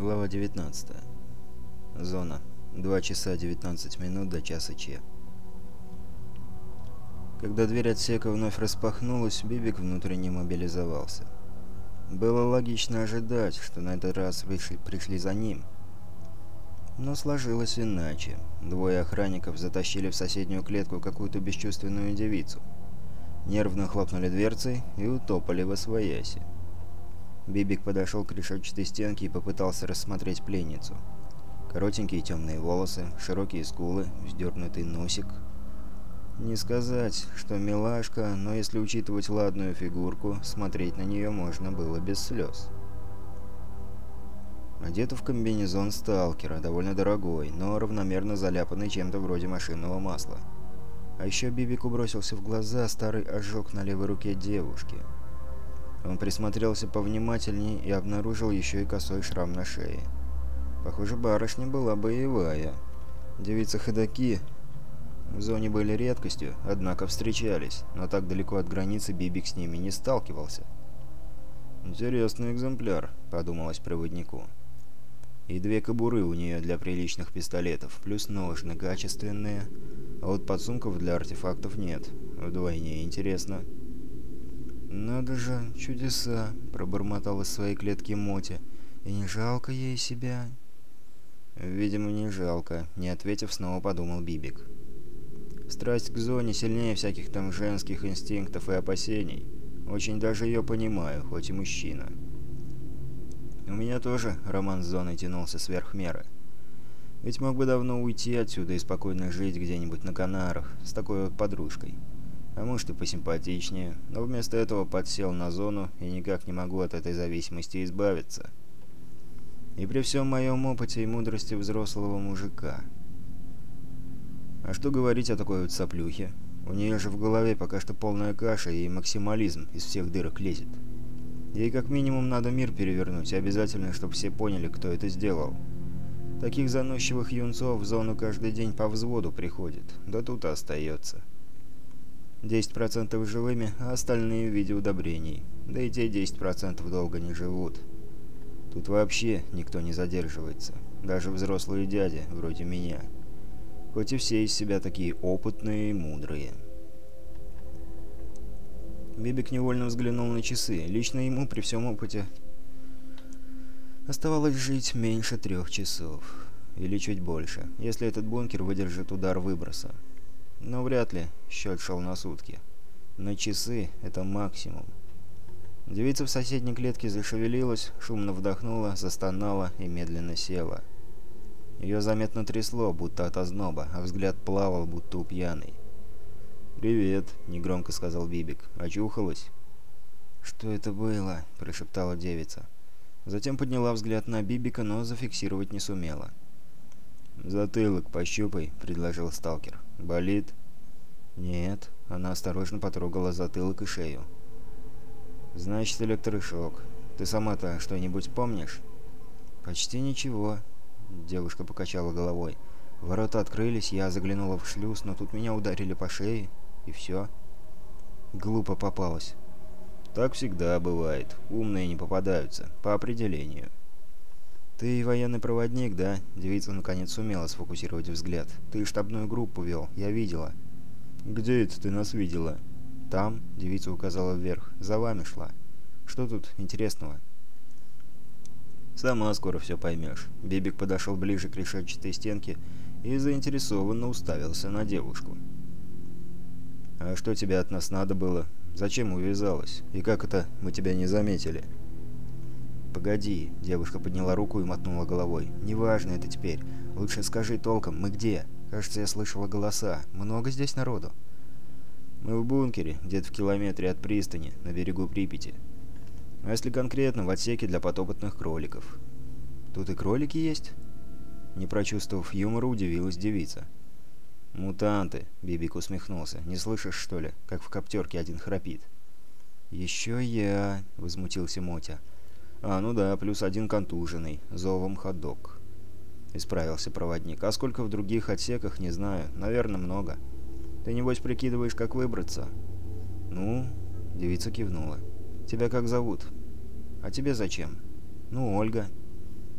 Глава 19. Зона. 2 часа 19 минут до часа Че. Когда дверь отсека вновь распахнулась, Бибик внутренне мобилизовался. Было логично ожидать, что на этот раз пришли, пришли за ним. Но сложилось иначе. Двое охранников затащили в соседнюю клетку какую-то бесчувственную девицу. Нервно хлопнули дверцей и утопали во свояси. Бибик подошел к решетчатой стенке и попытался рассмотреть пленницу. Коротенькие темные волосы, широкие скулы, вздернутый носик. Не сказать, что милашка, но если учитывать ладную фигурку, смотреть на нее можно было без слез. Одета в комбинезон сталкера, довольно дорогой, но равномерно заляпанный чем-то вроде машинного масла. А еще Бибику бросился в глаза старый ожог на левой руке девушки – он присмотрелся повнимательнее и обнаружил еще и косой шрам на шее. Похоже, барышня была боевая. Девицы-ходоки в зоне были редкостью, однако встречались, но так далеко от границы Бибик с ними не сталкивался. «Интересный экземпляр», — подумалось проводнику. И две кобуры у нее для приличных пистолетов, плюс ножны качественные, а вот подсумков для артефактов нет. Вдвойне интересно. «Надо же, чудеса!» — пробормотал из своей клетки Моти. «И не жалко ей себя?» «Видимо, не жалко», — не ответив, снова подумал Бибик. «Страсть к зоне сильнее всяких там женских инстинктов и опасений. Очень даже ее понимаю, хоть и мужчина». «У меня тоже роман с зоной тянулся сверх меры. Ведь мог бы давно уйти отсюда и спокойно жить где-нибудь на Канарах с такой вот подружкой» а может и посимпатичнее, но вместо этого подсел на зону и никак не могу от этой зависимости избавиться. И при всем моем опыте и мудрости взрослого мужика. А что говорить о такой вот соплюхе? У нее же в голове пока что полная каша и максимализм из всех дырок лезет. Ей как минимум надо мир перевернуть, и обязательно, чтобы все поняли, кто это сделал. Таких заносчивых юнцов в зону каждый день по взводу приходит, да тут остается. 10% живыми, а остальные в виде удобрений. Да и те 10% долго не живут. Тут вообще никто не задерживается. Даже взрослые дяди, вроде меня. Хоть и все из себя такие опытные и мудрые. Бибик невольно взглянул на часы. Лично ему при всем опыте оставалось жить меньше трех часов. Или чуть больше, если этот бункер выдержит удар выброса. Но вряд ли счет шел на сутки. На часы это максимум. Девица в соседней клетке зашевелилась, шумно вдохнула, застонала и медленно села. Ее заметно трясло, будто от озноба, а взгляд плавал, будто у пьяной. «Привет», — негромко сказал Бибик. «Очухалась?» «Что это было?» — прошептала девица. Затем подняла взгляд на Бибика, но зафиксировать не сумела. «Затылок пощупай», — предложил сталкер. «Болит?» «Нет». Она осторожно потрогала затылок и шею. «Значит, электрошок. Ты сама-то что-нибудь помнишь?» «Почти ничего», — девушка покачала головой. «Ворота открылись, я заглянула в шлюз, но тут меня ударили по шее, и все». Глупо попалась. «Так всегда бывает. Умные не попадаются, по определению». «Ты военный проводник, да?» Девица наконец сумела сфокусировать взгляд. «Ты штабную группу вел, я видела». «Где это ты нас видела?» «Там», — девица указала вверх, — «за вами шла». «Что тут интересного?» «Сама скоро все поймешь». Бибик подошел ближе к решетчатой стенке и заинтересованно уставился на девушку. «А что тебе от нас надо было? Зачем увязалась? И как это мы тебя не заметили?» «Погоди», — девушка подняла руку и мотнула головой. «Неважно это теперь. Лучше скажи толком, мы где? Кажется, я слышала голоса. Много здесь народу?» «Мы в бункере, где-то в километре от пристани, на берегу Припяти. А если конкретно, в отсеке для подопытных кроликов». «Тут и кролики есть?» Не прочувствовав юмора, удивилась девица. «Мутанты», — Бибик усмехнулся. «Не слышишь, что ли, как в коптерке один храпит?» «Еще я», — возмутился Мотя. «А, ну да, плюс один контуженный, зовом ходок». Исправился проводник. «А сколько в других отсеках, не знаю. Наверное, много. Ты, небось, прикидываешь, как выбраться?» «Ну...» — девица кивнула. «Тебя как зовут?» «А тебе зачем?» «Ну, Ольга».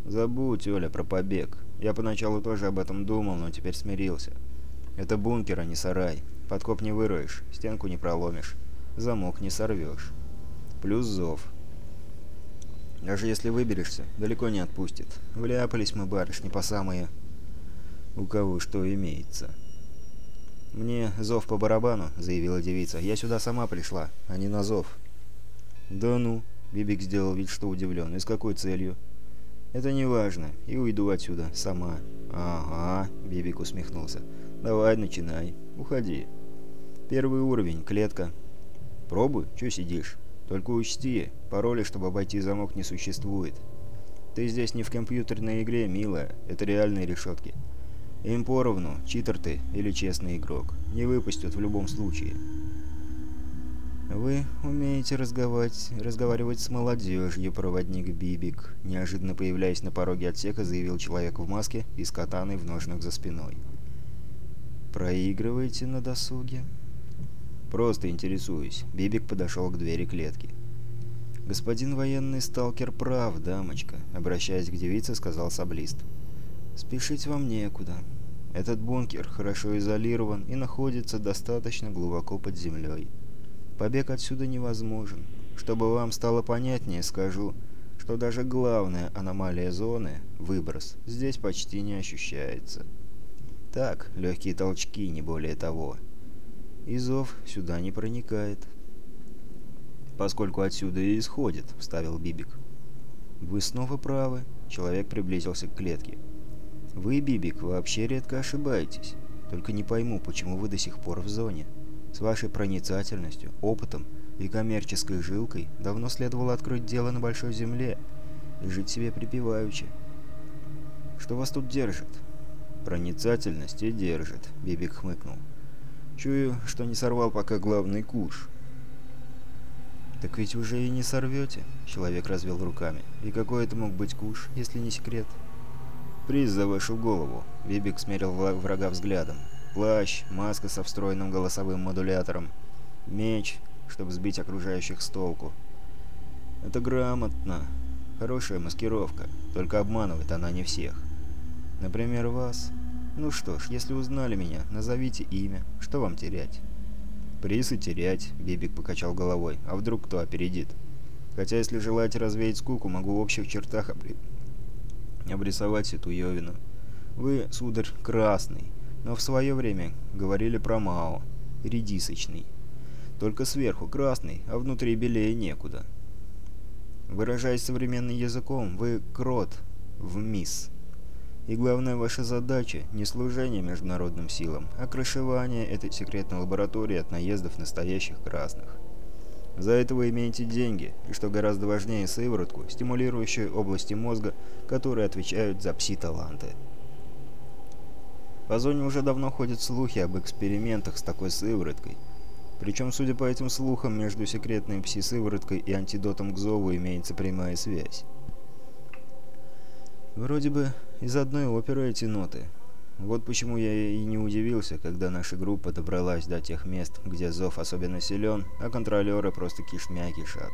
«Забудь, Оля, про побег. Я поначалу тоже об этом думал, но теперь смирился. Это бункер, а не сарай. Подкоп не выроешь, стенку не проломишь, замок не сорвешь. Плюс зов. Даже если выберешься, далеко не отпустит. Вляпались мы, барышни, по самые... У кого что имеется. «Мне зов по барабану», — заявила девица. «Я сюда сама пришла, а не на зов». «Да ну», — Бибик сделал вид, что удивлен. «И с какой целью?» «Это не важно. И уйду отсюда. Сама». «Ага», — Бибик усмехнулся. «Давай, начинай. Уходи». «Первый уровень. Клетка». «Пробуй. Чё сидишь?» Только учти, пароля, чтобы обойти замок, не существует. Ты здесь не в компьютерной игре, милая, это реальные решетки. Им поровну, читер ты или честный игрок. Не выпустят в любом случае. «Вы умеете разговаривать, разговаривать с молодежью, проводник Бибик», неожиданно появляясь на пороге отсека, заявил человек в маске и с катаной в ножнах за спиной. «Проигрываете на досуге?» «Просто интересуюсь». Бибик подошел к двери клетки. «Господин военный сталкер прав, дамочка», — обращаясь к девице, сказал саблист. «Спешить вам некуда. Этот бункер хорошо изолирован и находится достаточно глубоко под землей. Побег отсюда невозможен. Чтобы вам стало понятнее, скажу, что даже главная аномалия зоны, выброс, здесь почти не ощущается. Так, легкие толчки, не более того» и зов сюда не проникает. «Поскольку отсюда и исходит», — вставил Бибик. «Вы снова правы», — человек приблизился к клетке. «Вы, Бибик, вообще редко ошибаетесь. Только не пойму, почему вы до сих пор в зоне. С вашей проницательностью, опытом и коммерческой жилкой давно следовало открыть дело на Большой Земле и жить себе припеваючи. Что вас тут держит?» «Проницательность и держит», — Бибик хмыкнул. Чую, что не сорвал пока главный куш. «Так ведь уже и не сорвете», — человек развел руками. «И какой это мог быть куш, если не секрет?» «Приз за вашу голову», — Бибик смерил врага взглядом. «Плащ, маска со встроенным голосовым модулятором, меч, чтобы сбить окружающих с толку. Это грамотно. Хорошая маскировка, только обманывает она не всех. Например, вас. «Ну что ж, если узнали меня, назовите имя. Что вам терять?» «Приз терять», — Бибик покачал головой. «А вдруг кто опередит? Хотя, если желаете развеять скуку, могу в общих чертах обри... обрисовать Ситуевину. Вы, сударь, красный, но в свое время говорили про Мао, редисочный. Только сверху красный, а внутри белее некуда. Выражаясь современным языком, вы крот в мисс». И главная ваша задача – не служение международным силам, а крышевание этой секретной лаборатории от наездов настоящих красных. За это вы имеете деньги, и что гораздо важнее, сыворотку, стимулирующую области мозга, которые отвечают за пси-таланты. По зоне уже давно ходят слухи об экспериментах с такой сывороткой. Причем, судя по этим слухам, между секретной пси-сывороткой и антидотом к зову имеется прямая связь. Вроде бы из одной оперы эти ноты. Вот почему я и не удивился, когда наша группа добралась до тех мест, где зов особенно силен, а контролеры просто кишмя кишат.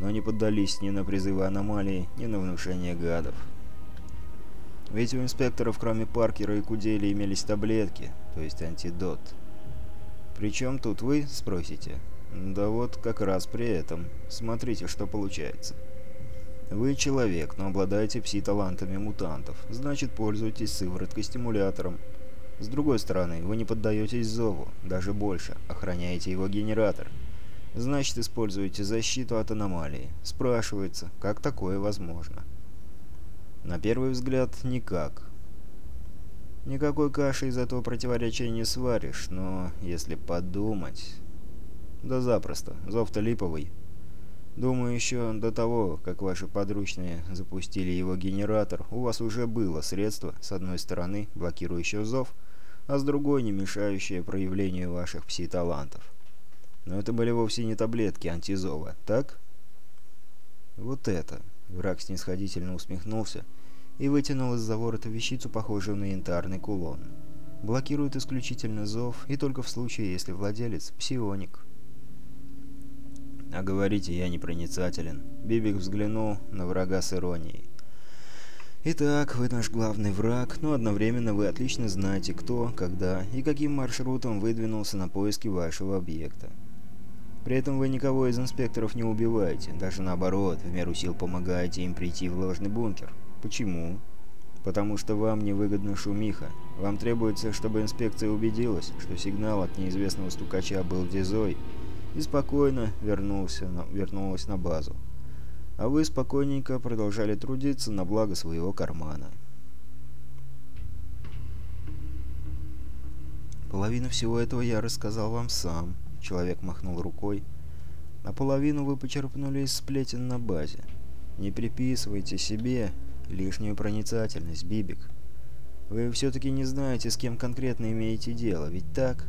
Но не поддались ни на призывы аномалии, ни на внушение гадов. Ведь у инспекторов, кроме Паркера и Кудели, имелись таблетки, то есть антидот. «Причем тут вы?» – спросите. «Да вот как раз при этом. Смотрите, что получается». Вы человек, но обладаете пси-талантами мутантов, значит пользуетесь сывороткой-стимулятором. С другой стороны, вы не поддаетесь зову, даже больше, охраняете его генератор. Значит, используете защиту от аномалии. Спрашивается, как такое возможно? На первый взгляд, никак. Никакой каши из этого противоречия не сваришь, но если подумать... Да запросто, зов-то липовый. Думаю, еще до того, как ваши подручные запустили его генератор, у вас уже было средство, с одной стороны, блокирующее зов, а с другой, не мешающее проявлению ваших пси-талантов. Но это были вовсе не таблетки антизова, так? Вот это. Враг снисходительно усмехнулся и вытянул из-за ворота вещицу, похожую на янтарный кулон. Блокирует исключительно зов, и только в случае, если владелец – псионик. А говорите, я непроницателен. Бибик взглянул на врага с иронией. Итак, вы наш главный враг, но одновременно вы отлично знаете, кто, когда и каким маршрутом выдвинулся на поиски вашего объекта. При этом вы никого из инспекторов не убиваете, даже наоборот, в меру сил помогаете им прийти в ложный бункер. Почему? Потому что вам невыгодна шумиха. Вам требуется, чтобы инспекция убедилась, что сигнал от неизвестного стукача был дизой, и спокойно вернулся на, вернулась на базу а вы спокойненько продолжали трудиться на благо своего кармана. Половину всего этого я рассказал вам сам, человек махнул рукой, а половину вы почерпнули из сплетен на базе. Не приписывайте себе лишнюю проницательность, Бибик. Вы все-таки не знаете, с кем конкретно имеете дело, ведь так?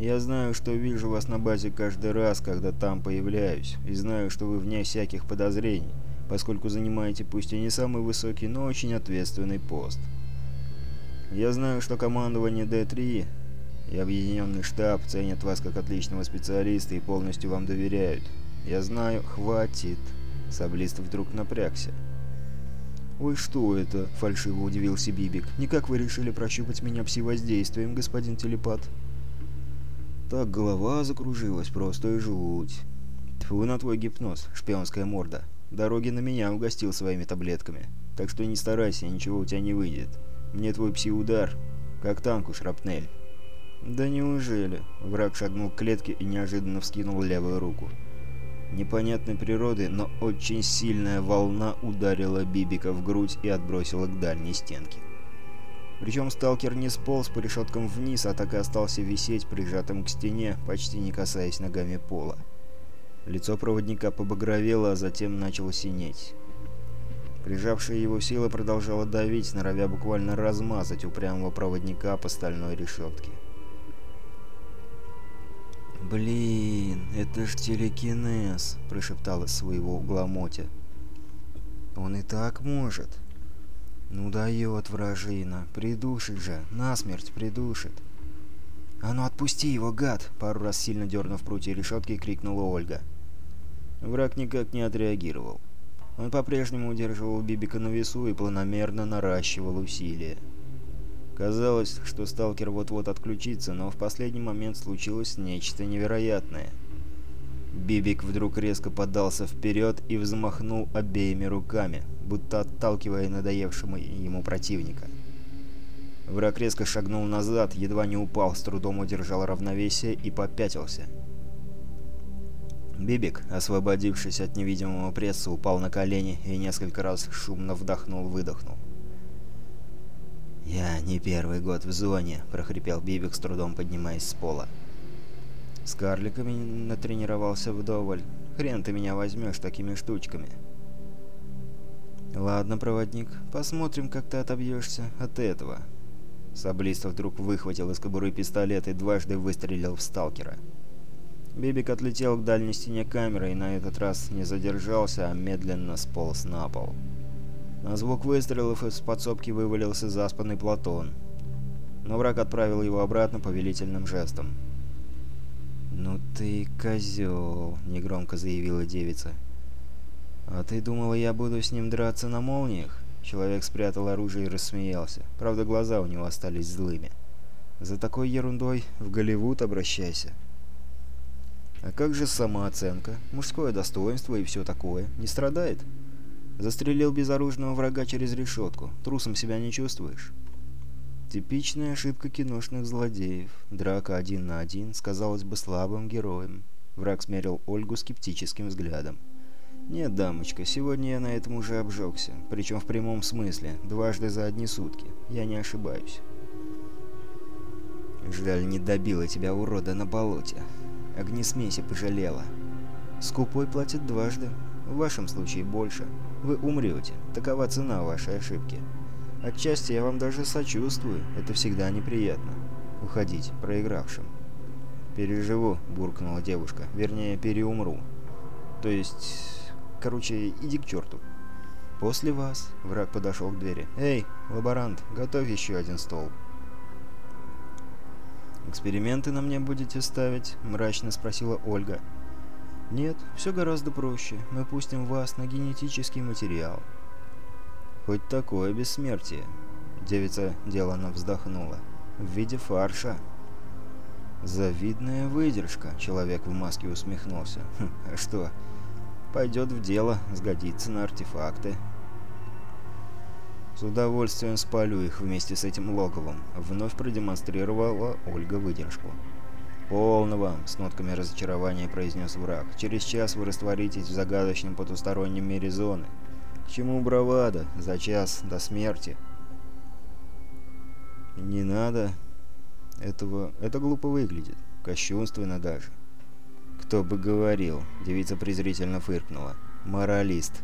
Я знаю, что вижу вас на базе каждый раз, когда там появляюсь, и знаю, что вы вне всяких подозрений, поскольку занимаете пусть и не самый высокий, но очень ответственный пост. Я знаю, что командование Д-3 и Объединенный штаб ценят вас как отличного специалиста и полностью вам доверяют. Я знаю, хватит. Саблист вдруг напрягся. «Ой, что это?» — фальшиво удивился Бибик. «Никак вы решили прощупать меня пси-воздействием, господин телепат?» Так голова закружилась, просто и жуть. Тьфу на твой гипноз, шпионская морда. Дороги на меня угостил своими таблетками. Так что не старайся, ничего у тебя не выйдет. Мне твой пси-удар, как танку шрапнель. Да неужели? Враг шагнул к клетке и неожиданно вскинул левую руку. Непонятной природы, но очень сильная волна ударила Бибика в грудь и отбросила к дальней стенке. Причем сталкер не сполз по решеткам вниз, а так и остался висеть, прижатым к стене, почти не касаясь ногами пола. Лицо проводника побагровело, а затем начало синеть. Прижавшая его сила продолжала давить, норовя буквально размазать упрямого проводника по стальной решетке. «Блин, это ж телекинез!» – прошептал из своего угла Мотя. «Он и так может!» «Ну дает вражина. Придушит же. Насмерть придушит». «А ну отпусти его, гад!» — пару раз сильно дернув прутья решетки, крикнула Ольга. Враг никак не отреагировал. Он по-прежнему удерживал Бибика на весу и планомерно наращивал усилия. Казалось, что сталкер вот-вот отключится, но в последний момент случилось нечто невероятное — Бибик вдруг резко подался вперед и взмахнул обеими руками, будто отталкивая надоевшего ему противника. Враг резко шагнул назад, едва не упал, с трудом удержал равновесие и попятился. Бибик, освободившись от невидимого пресса, упал на колени и несколько раз шумно вдохнул-выдохнул. «Я не первый год в зоне», — прохрипел Бибик, с трудом поднимаясь с пола. С карликами натренировался вдоволь. Хрен ты меня возьмешь такими штучками. Ладно, проводник, посмотрим, как ты отобьешься от этого. Саблист вдруг выхватил из кобуры пистолет и дважды выстрелил в сталкера. Бибик отлетел к дальней стене камеры и на этот раз не задержался, а медленно сполз на пол. На звук выстрелов из подсобки вывалился заспанный Платон. Но враг отправил его обратно повелительным жестом. «Ну ты козел», — негромко заявила девица. «А ты думала, я буду с ним драться на молниях?» Человек спрятал оружие и рассмеялся. Правда, глаза у него остались злыми. «За такой ерундой в Голливуд обращайся». «А как же самооценка? Мужское достоинство и все такое. Не страдает?» «Застрелил безоружного врага через решетку. Трусом себя не чувствуешь?» Типичная ошибка киношных злодеев. Драка один на один сказалось бы слабым героем. Враг смерил Ольгу скептическим взглядом. «Нет, дамочка, сегодня я на этом уже обжегся. Причем в прямом смысле. Дважды за одни сутки. Я не ошибаюсь». «Жаль, не добила тебя, урода, на болоте. Огнесмеси пожалела. Скупой платит дважды. В вашем случае больше. Вы умрете. Такова цена вашей ошибки». Отчасти я вам даже сочувствую, это всегда неприятно. Уходить проигравшим. «Переживу», — буркнула девушка. «Вернее, переумру. То есть... Короче, иди к черту». «После вас», — враг подошел к двери. «Эй, лаборант, готовь еще один стол». «Эксперименты на мне будете ставить?» — мрачно спросила Ольга. «Нет, все гораздо проще. Мы пустим вас на генетический материал». Хоть такое бессмертие. Девица деланно вздохнула. В виде фарша. «Завидная выдержка», — человек в маске усмехнулся. «Хм, «А что? Пойдет в дело, сгодится на артефакты». «С удовольствием спалю их вместе с этим логовом», — вновь продемонстрировала Ольга выдержку. «Полно вам», — с нотками разочарования произнес враг. «Через час вы растворитесь в загадочном потустороннем мире зоны. К чему бравада? За час до смерти». «Не надо этого... Это глупо выглядит. Кощунственно даже». «Кто бы говорил», — девица презрительно фыркнула. «Моралист.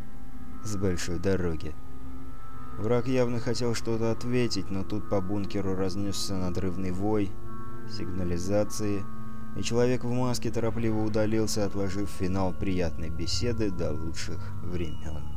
С большой дороги». Враг явно хотел что-то ответить, но тут по бункеру разнесся надрывный вой, сигнализации, и человек в маске торопливо удалился, отложив финал приятной беседы до лучших времен.